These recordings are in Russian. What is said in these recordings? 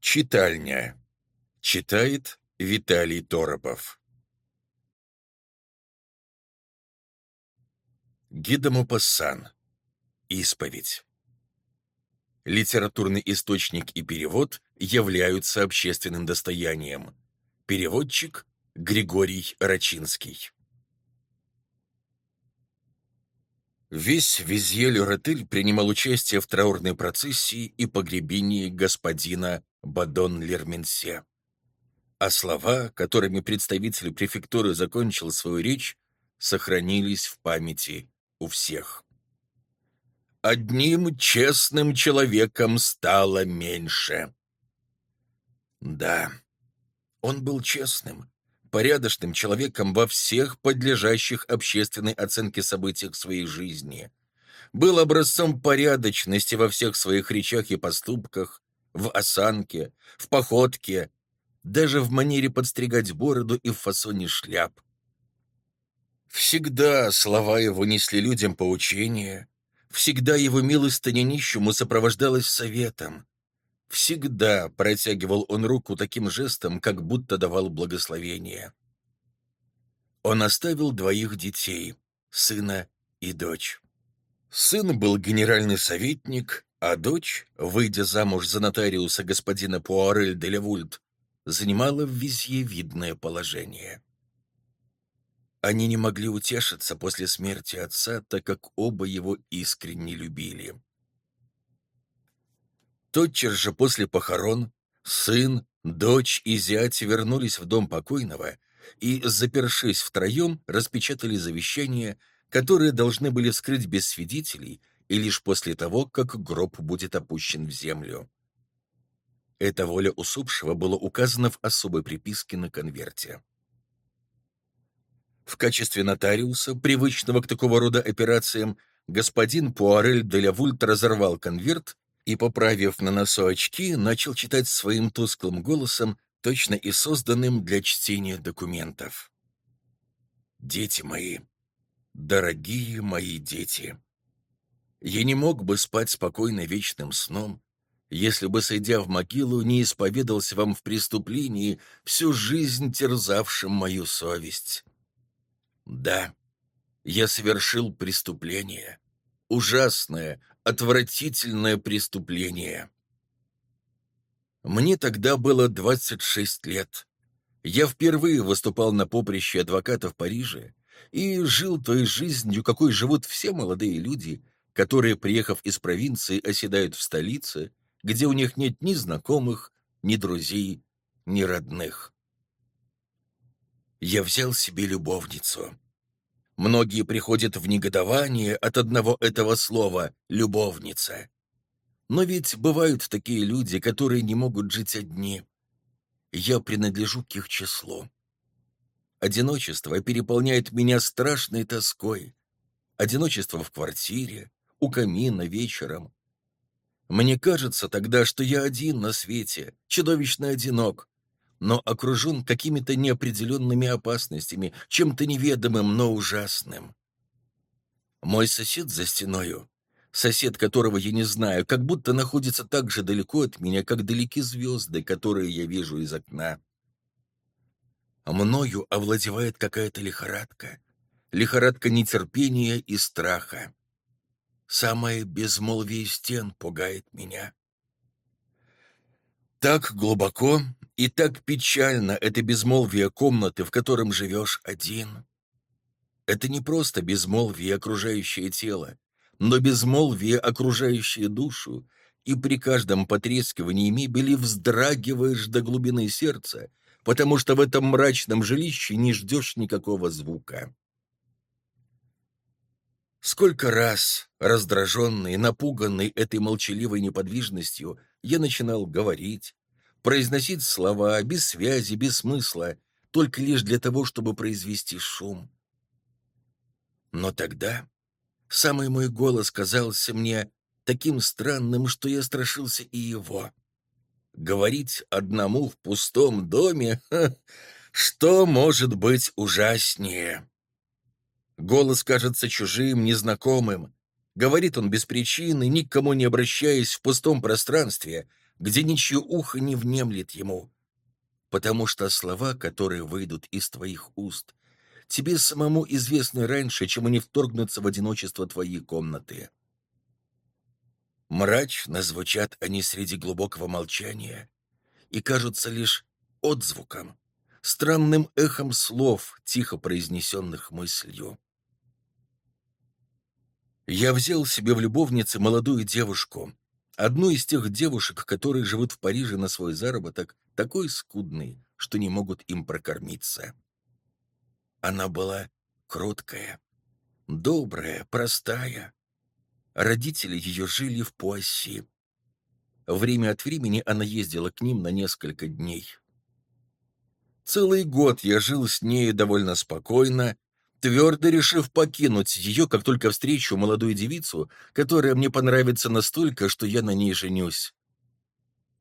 Читальня. Читает Виталий Торопов. Гидомопассан. Исповедь. Литературный источник и перевод являются общественным достоянием. Переводчик Григорий Рачинский. Весь Визьель-Ротель принимал участие в траурной процессии и погребении господина Бадон-Лерменсе. А слова, которыми представитель префектуры закончил свою речь, сохранились в памяти у всех. «Одним честным человеком стало меньше». Да, он был честным, порядочным человеком во всех подлежащих общественной оценке событиях своей жизни. Был образцом порядочности во всех своих речах и поступках, в осанке, в походке, даже в манере подстригать бороду и в фасоне шляп. Всегда слова его несли людям поучение, всегда его милостыня нищему сопровождалась советом, Всегда протягивал он руку таким жестом, как будто давал благословение. Он оставил двоих детей, сына и дочь. Сын был генеральный советник, а дочь, выйдя замуж за нотариуса господина Пуарель де Левульт, занимала в визье видное положение. Они не могли утешиться после смерти отца, так как оба его искренне любили. Тотчас же после похорон сын, дочь и зять вернулись в дом покойного и, запершись втроем, распечатали завещание, которое должны были вскрыть без свидетелей и лишь после того, как гроб будет опущен в землю. Эта воля усопшего была указана в особой приписке на конверте. В качестве нотариуса, привычного к такого рода операциям, господин Пуарель де Лявульт разорвал конверт и, поправив на носу очки, начал читать своим тусклым голосом, точно и созданным для чтения документов. «Дети мои, дорогие мои дети, я не мог бы спать спокойно вечным сном, если бы, сойдя в могилу, не исповедался вам в преступлении, всю жизнь терзавшим мою совесть. Да, я совершил преступление, ужасное, отвратительное преступление. Мне тогда было 26 лет. Я впервые выступал на поприще адвоката в Париже и жил той жизнью, какой живут все молодые люди, которые, приехав из провинции, оседают в столице, где у них нет ни знакомых, ни друзей, ни родных. Я взял себе любовницу. Многие приходят в негодование от одного этого слова «любовница». Но ведь бывают такие люди, которые не могут жить одни. Я принадлежу к их числу. Одиночество переполняет меня страшной тоской. Одиночество в квартире, у камина вечером. Мне кажется тогда, что я один на свете, чудовищно одинок, но окружен какими-то неопределенными опасностями, чем-то неведомым, но ужасным. Мой сосед за стеною, сосед которого я не знаю, как будто находится так же далеко от меня, как далеки звезды, которые я вижу из окна. Мною овладевает какая-то лихорадка, лихорадка нетерпения и страха. Самое безмолвие стен пугает меня. Так глубоко и так печально это безмолвие комнаты, в котором живешь один. Это не просто безмолвие, окружающее тело, но безмолвие, окружающее душу, и при каждом потрескивании мебели вздрагиваешь до глубины сердца, потому что в этом мрачном жилище не ждешь никакого звука. Сколько раз, раздраженный, напуганный этой молчаливой неподвижностью, я начинал говорить, произносить слова без связи, без смысла, только лишь для того, чтобы произвести шум. Но тогда самый мой голос казался мне таким странным, что я страшился и его. Говорить одному в пустом доме, ха, что может быть ужаснее? Голос кажется чужим, незнакомым. Говорит он без причины, никому не обращаясь в пустом пространстве — где ничье ухо не внемлет ему, потому что слова, которые выйдут из твоих уст, тебе самому известны раньше, чем они вторгнутся в одиночество твоей комнаты. Мрачно звучат они среди глубокого молчания и кажутся лишь отзвуком, странным эхом слов, тихо произнесенных мыслью. Я взял себе в любовнице молодую девушку, одну из тех девушек, которые живут в Париже на свой заработок, такой скудный, что не могут им прокормиться. Она была кроткая, добрая, простая. Родители ее жили в Пуасси. Время от времени она ездила к ним на несколько дней. Целый год я жил с ней довольно спокойно, твердо решив покинуть ее, как только встречу молодую девицу, которая мне понравится настолько, что я на ней женюсь.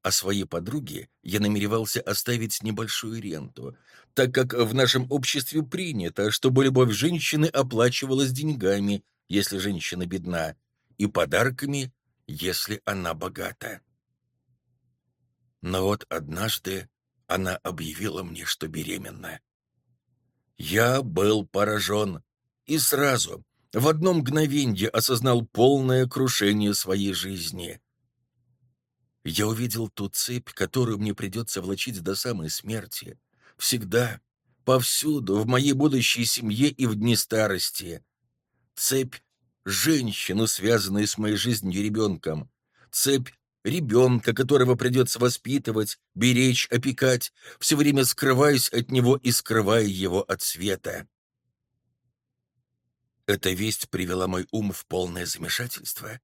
А своей подруге я намеревался оставить небольшую ренту, так как в нашем обществе принято, чтобы любовь женщины оплачивалась деньгами, если женщина бедна, и подарками, если она богата. Но вот однажды она объявила мне, что беременна. Я был поражен и сразу, в одно мгновенье осознал полное крушение своей жизни. Я увидел ту цепь, которую мне придется влачить до самой смерти. Всегда, повсюду, в моей будущей семье и в дни старости. Цепь женщину, связанную с моей жизнью ребенком. Цепь ребенка, которого придется воспитывать, беречь, опекать, все время скрываясь от него и скрывая его от света. Эта весть привела мой ум в полное замешательство,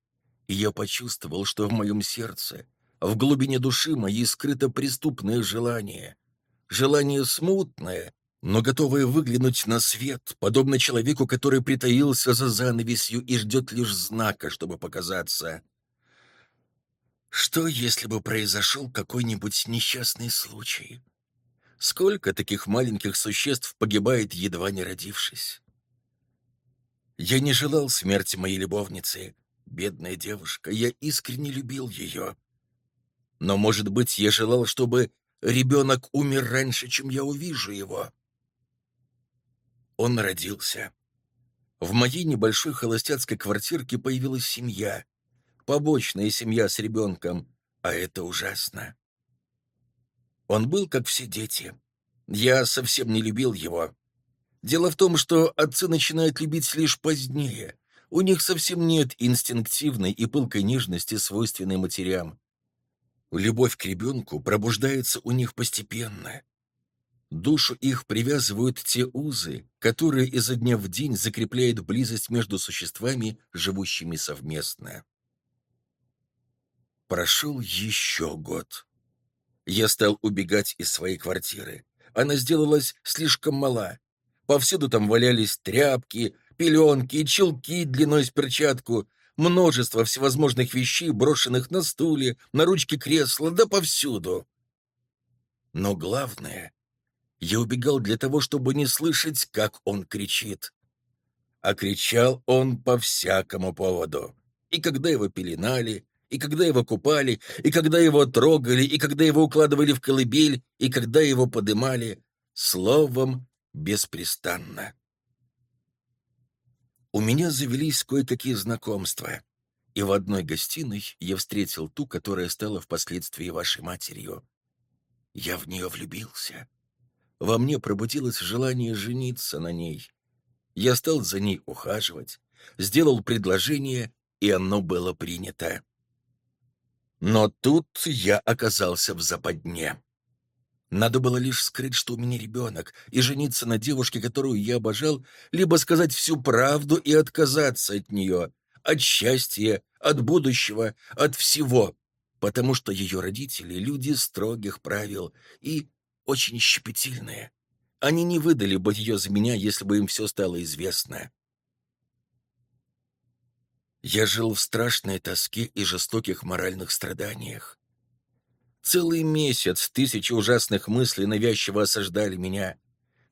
и я почувствовал, что в моем сердце, в глубине души моей скрыто преступное желание. Желание смутное, но готовое выглянуть на свет, подобно человеку, который притаился за занавесью и ждет лишь знака, чтобы показаться — что, если бы произошел какой-нибудь несчастный случай? Сколько таких маленьких существ погибает, едва не родившись? Я не желал смерти моей любовницы, бедная девушка, я искренне любил ее. Но, может быть, я желал, чтобы ребенок умер раньше, чем я увижу его. Он родился. В моей небольшой холостяцкой квартирке появилась семья побочная семья с ребенком, а это ужасно. Он был, как все дети. Я совсем не любил его. Дело в том, что отцы начинают любить лишь позднее. У них совсем нет инстинктивной и пылкой нежности, свойственной матерям. Любовь к ребенку пробуждается у них постепенно. Душу их привязывают те узы, которые изо дня в день закрепляют близость между существами, живущими совместно. Прошел еще год. Я стал убегать из своей квартиры. Она сделалась слишком мала. Повсюду там валялись тряпки, пеленки, челки длиной с перчатку, множество всевозможных вещей, брошенных на стуле, на ручке кресла, да повсюду. Но главное, я убегал для того, чтобы не слышать, как он кричит. А кричал он по всякому поводу. И когда его пеленали, и когда его купали, и когда его трогали, и когда его укладывали в колыбель, и когда его подымали, словом, беспрестанно. У меня завелись кое-какие знакомства, и в одной гостиной я встретил ту, которая стала впоследствии вашей матерью. Я в нее влюбился. Во мне пробудилось желание жениться на ней. Я стал за ней ухаживать, сделал предложение, и оно было принято. Но тут я оказался в западне. Надо было лишь скрыть, что у меня ребенок, и жениться на девушке, которую я обожал, либо сказать всю правду и отказаться от нее, от счастья, от будущего, от всего, потому что ее родители — люди строгих правил и очень щепетильные. Они не выдали бы ее за меня, если бы им все стало известно. Я жил в страшной тоске и жестоких моральных страданиях. Целый месяц тысячи ужасных мыслей навязчиво осаждали меня.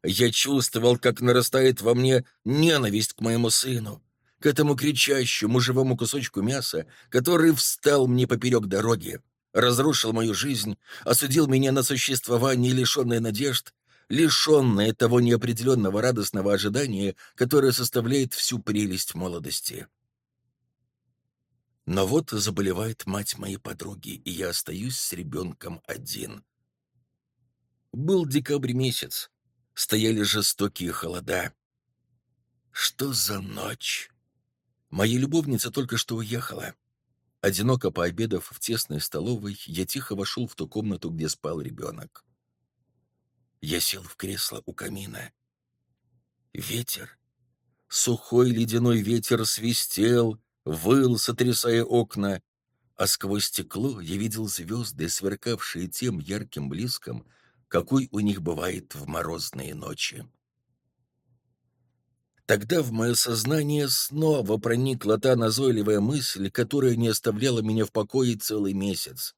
Я чувствовал, как нарастает во мне ненависть к моему сыну, к этому кричащему живому кусочку мяса, который встал мне поперек дороги. разрушил мою жизнь, осудил меня на существование, лишенное надежд, лишенное того неопределенного радостного ожидания, которое составляет всю прелесть молодости. Но вот заболевает мать моей подруги, и я остаюсь с ребенком один. Был декабрь месяц, стояли жестокие холода. Что за ночь? Моя любовница только что уехала. Одиноко пообедав в тесной столовой, я тихо вошел в ту комнату, где спал ребенок. Я сел в кресло у камина. Ветер, сухой ледяной ветер свистел, выл, сотрясая окна, а сквозь стекло я видел звезды, сверкавшие тем ярким блеском, какой у них бывает в морозные ночи. Тогда в мое сознание снова проникла та назойливая мысль, которая не оставляла меня в покое целый месяц.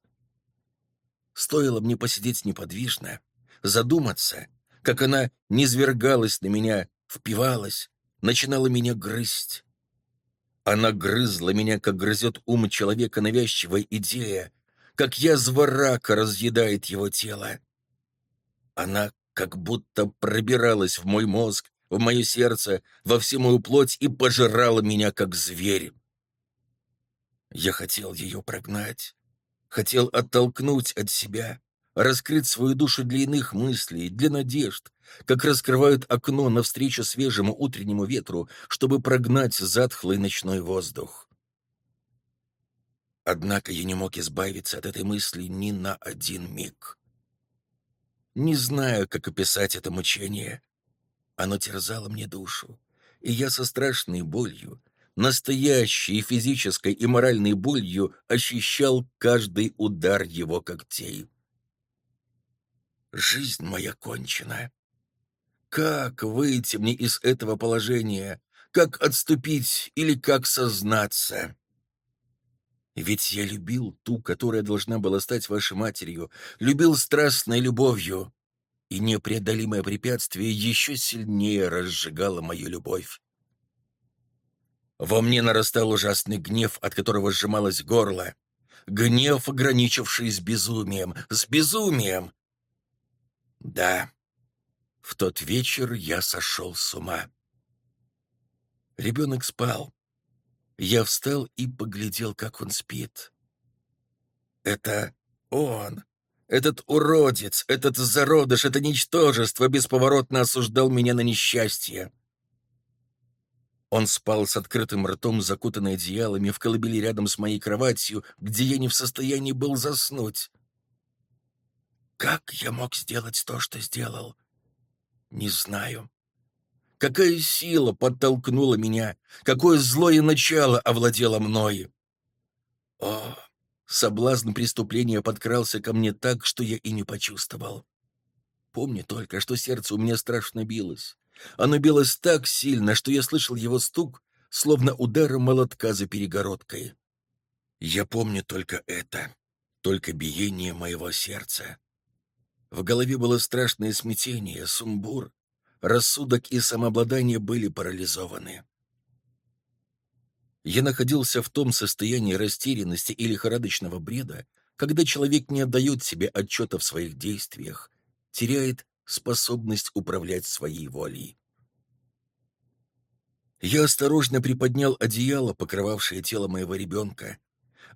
Стоило мне посидеть неподвижно, задуматься, как она низвергалась на меня, впивалась, начинала меня грызть. Она грызла меня, как грызет ум человека навязчивая идея, как язва рака разъедает его тело. Она как будто пробиралась в мой мозг, в мое сердце, во всю мою плоть и пожирала меня, как зверь. Я хотел ее прогнать, хотел оттолкнуть от себя, раскрыть свою душу для иных мыслей, для надежд, как раскрывают окно навстречу свежему утреннему ветру, чтобы прогнать затхлый ночной воздух. Однако я не мог избавиться от этой мысли ни на один миг. Не знаю, как описать это мучение, оно терзало мне душу, и я со страшной болью, настоящей физической и моральной болью ощущал каждый удар его когтей. Жизнь моя кончена. Как выйти мне из этого положения? Как отступить или как сознаться? Ведь я любил ту, которая должна была стать вашей матерью, любил страстной любовью и непреодолимое препятствие еще сильнее разжигало мою любовь. Во мне нарастал ужасный гнев, от которого сжималось горло. Гнев, ограничивший безумием. С безумием! Да, в тот вечер я сошел с ума. Ребенок спал. Я встал и поглядел, как он спит. Это он, этот уродец, этот зародыш, это ничтожество бесповоротно осуждал меня на несчастье. Он спал с открытым ртом, закутанный одеялами, в колыбели рядом с моей кроватью, где я не в состоянии был заснуть. Как я мог сделать то, что сделал? Не знаю. Какая сила подтолкнула меня? Какое злое начало овладело мной? О, Соблазн преступления подкрался ко мне так, что я и не почувствовал. Помню только, что сердце у меня страшно билось. Оно билось так сильно, что я слышал его стук, словно ударом молотка за перегородкой. Я помню только это, только биение моего сердца. В голове было страшное смятение, сумбур. Рассудок и самообладание были парализованы. Я находился в том состоянии растерянности и лихорадочного бреда, когда человек не отдает себе отчета в своих действиях, теряет способность управлять своей волей. Я осторожно приподнял одеяло, покрывавшее тело моего ребенка,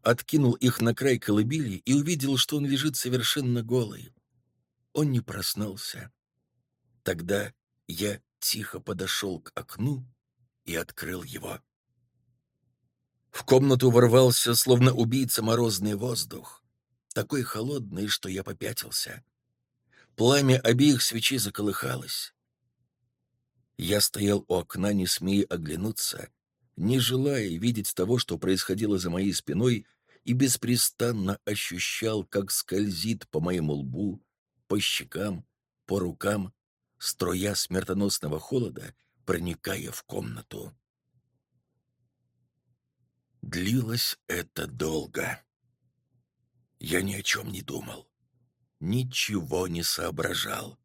откинул их на край колыбели и увидел, что он лежит совершенно голый. Он не проснулся. Тогда я тихо подошел к окну и открыл его. В комнату ворвался, словно убийца, морозный воздух, такой холодный, что я попятился. Пламя обеих свечей заколыхалось. Я стоял у окна, не смея оглянуться, не желая видеть того, что происходило за моей спиной, и беспрестанно ощущал, как скользит по моему лбу, по щекам, по рукам, струя смертоносного холода, проникая в комнату. Длилось это долго. Я ни о чем не думал, ничего не соображал.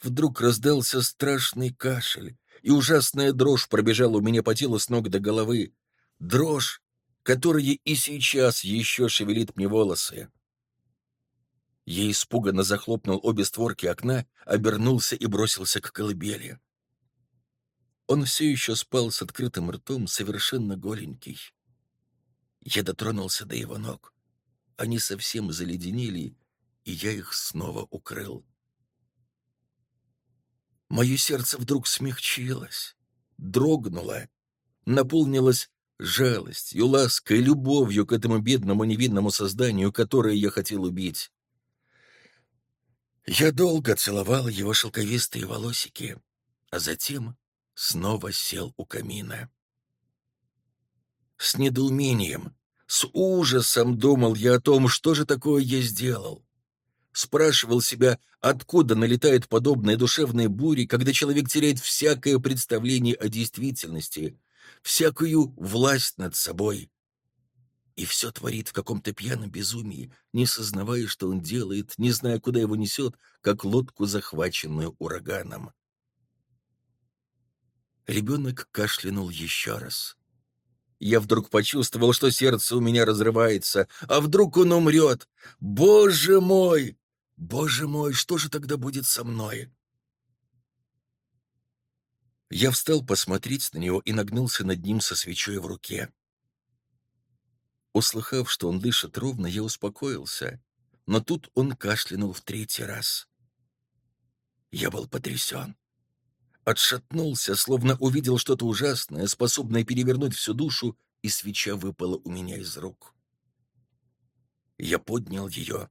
Вдруг раздался страшный кашель, и ужасная дрожь пробежала у меня по телу с ног до головы. Дрожь, которое и сейчас еще шевелит мне волосы. Я испуганно захлопнул обе створки окна, обернулся и бросился к колыбели. Он все еще спал с открытым ртом, совершенно голенький. Я дотронулся до его ног. Они совсем заледенели, и я их снова укрыл. Мое сердце вдруг смягчилось, дрогнуло, наполнилось жалостью, лаской, любовью к этому бедному невинному созданию, которое я хотел убить. Я долго целовал его шелковистые волосики, а затем снова сел у камина. С недоумением, с ужасом думал я о том, что же такое я сделал. Спрашивал себя, откуда налетают подобные душевные бури, когда человек теряет всякое представление о действительности, всякую власть над собой, и все творит в каком-то пьяном безумии, не сознавая, что он делает, не зная, куда его несет, как лодку, захваченную ураганом. Ребенок кашлянул еще раз. Я вдруг почувствовал, что сердце у меня разрывается. А вдруг он умрет? Боже мой! Боже мой, что же тогда будет со мной? Я встал посмотреть на него и нагнулся над ним со свечой в руке. Услыхав, что он дышит ровно, я успокоился, но тут он кашлянул в третий раз. Я был потрясен. Отшатнулся, словно увидел что-то ужасное, способное перевернуть всю душу, и свеча выпала у меня из рук. Я поднял ее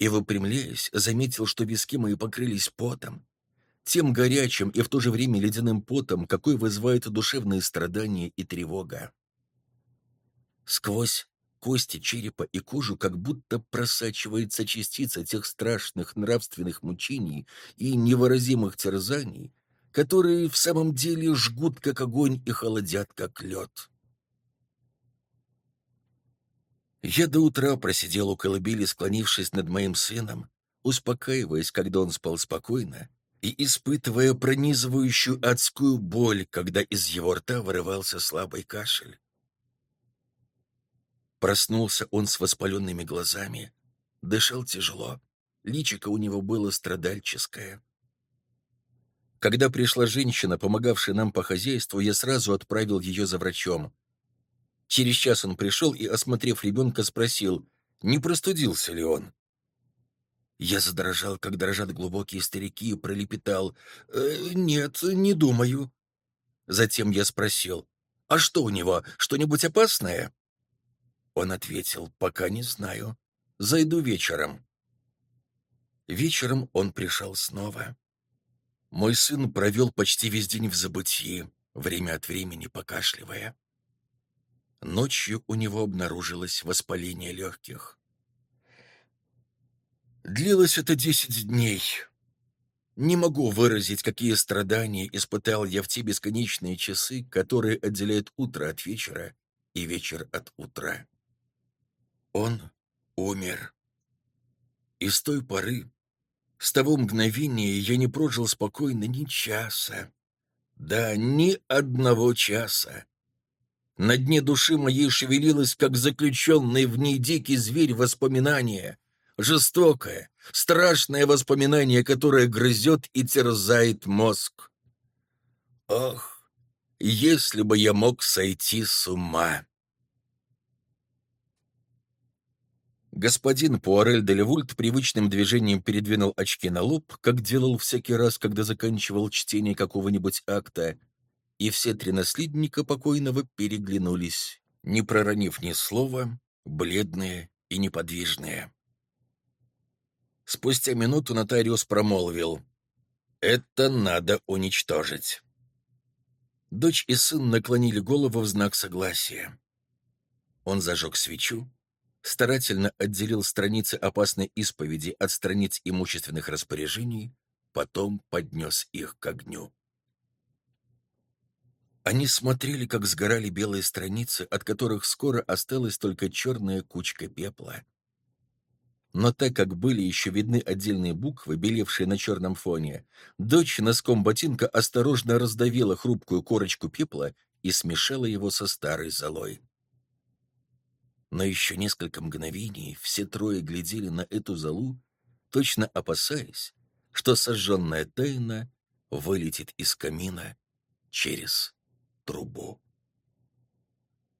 и, выпрямляясь, заметил, что виски мои покрылись потом, тем горячим и в то же время ледяным потом, какой вызывает душевные страдания и тревога. Сквозь кости черепа и кожу как будто просачивается частица тех страшных нравственных мучений и невыразимых терзаний, которые в самом деле жгут как огонь и холодят как лед. Я до утра просидел у колыбели, склонившись над моим сыном, успокаиваясь, когда он спал спокойно, и испытывая пронизывающую адскую боль, когда из его рта вырывался слабый кашель. Проснулся он с воспаленными глазами, дышал тяжело, личико у него было страдальческое. Когда пришла женщина, помогавшая нам по хозяйству, я сразу отправил ее за врачом. Через час он пришел и, осмотрев ребенка, спросил, не простудился ли он. Я задрожал, как дрожат глубокие старики, и пролепетал. «Э, «Нет, не думаю». Затем я спросил, «А что у него, что-нибудь опасное?» Он ответил, «Пока не знаю. Зайду вечером». Вечером он пришел снова. Мой сын провел почти весь день в забытии, время от времени покашливая. Ночью у него обнаружилось воспаление легких. Длилось это десять дней. Не могу выразить, какие страдания испытал я в те бесконечные часы, которые отделяют утро от вечера и вечер от утра. Он умер. И с той поры, с того мгновения я не прожил спокойно ни часа. Да, ни одного часа. На дне души моей шевелилось, как заключенный в ней дикий зверь воспоминания. Жестокое, страшное воспоминание, которое грызет и терзает мозг. Ох, если бы я мог сойти с ума! Господин Пуарель де Левульт привычным движением передвинул очки на лоб, как делал всякий раз, когда заканчивал чтение какого-нибудь акта, и все три наследника покойного переглянулись, не проронив ни слова, бледные и неподвижные. Спустя минуту нотариус промолвил «Это надо уничтожить». Дочь и сын наклонили голову в знак согласия. Он зажег свечу, старательно отделил страницы опасной исповеди от страниц имущественных распоряжений, потом поднес их к огню. Они смотрели, как сгорали белые страницы, от которых скоро осталась только черная кучка пепла. Но так как были еще видны отдельные буквы, белевшие на черном фоне, дочь носком ботинка осторожно раздавила хрупкую корочку пепла и смешала его со старой золой. Но еще несколько мгновений все трое глядели на эту залу, точно опасаясь, что сожженная тайна вылетит из камина через трубу.